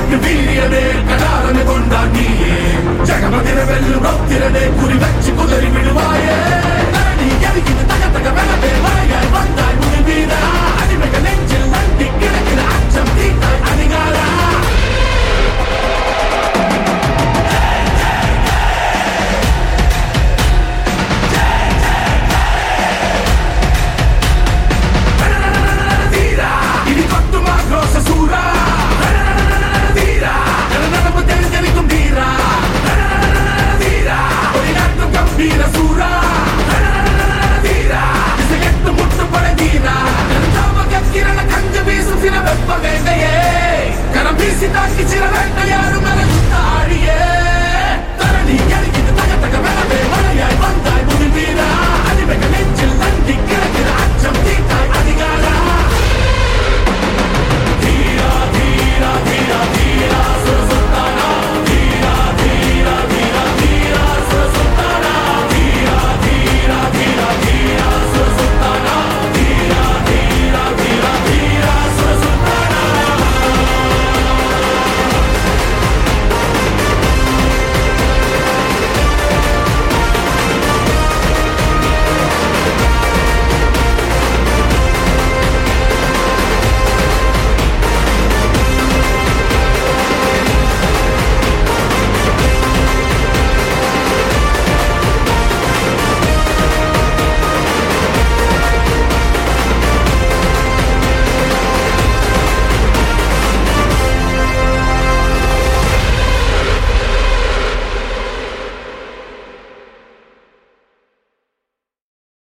ಕಟ್ಟು ಬೀರಿಯದೆ ಕಡಾರನೆಗೊಂಡ ನೀಯೇ ಜಗಮದಿರವೆಲ್ಲು ಭಕ್ತಿರದೆ ಗುರಿ ಬೆಚ್ಚಿ ಕುದರಿ ಬಿಡುವಾಯೇ